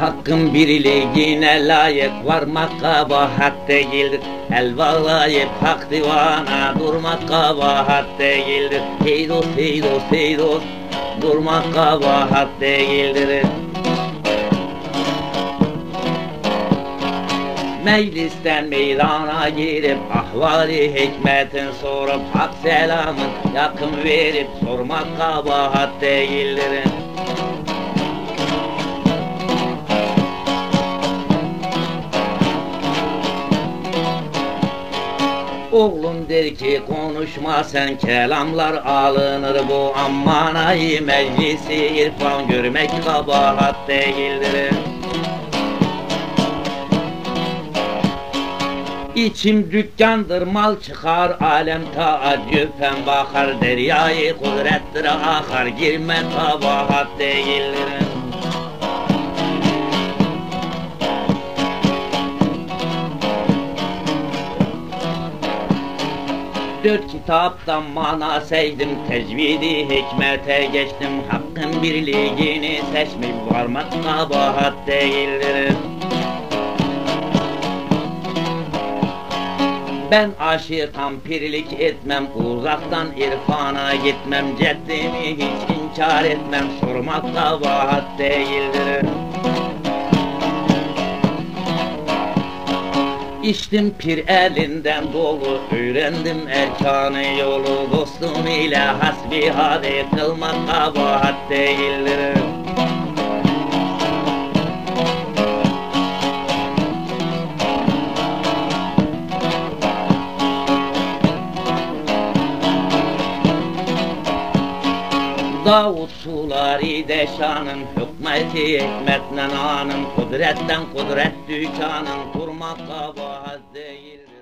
Hakkın birliğine layık varmak kabahat değildir. El bağlayıp hak divana durmak kabahat değildir. Hey dost hey dost hey dost durmak kabahat değildir Meclisten meydana girip ahvali hikmetin sorup hak selamın yakın verip sormak kabahat değildir Oğlum der ki konuşma sen kelamlar alınır bu ammanayı meclisi irfan görmek kabahat değildir. İçim dükkandır mal çıkar alem taaccüpen bakar. Deryayı kudrettir akar girme kabahat değildir. Dört kitaptan mana seydim Tecvidi hikmete geçtim. Hakkın birliğini seçmiş Varmak kabahat değildir Ben aşıkam pirlik etmem Uzaktan irfana gitmem Ceddimi hiç inkar etmem Sormak kabahat değildir. İçtim pir elinden dolu Öğrendim erkanı yolu Dostum ile hasbihade kılmak kabahat değildir Davut suları deşanın Hükmeti hikmetle anın Kudretten kudret dükkanın Kurmak kabahat değil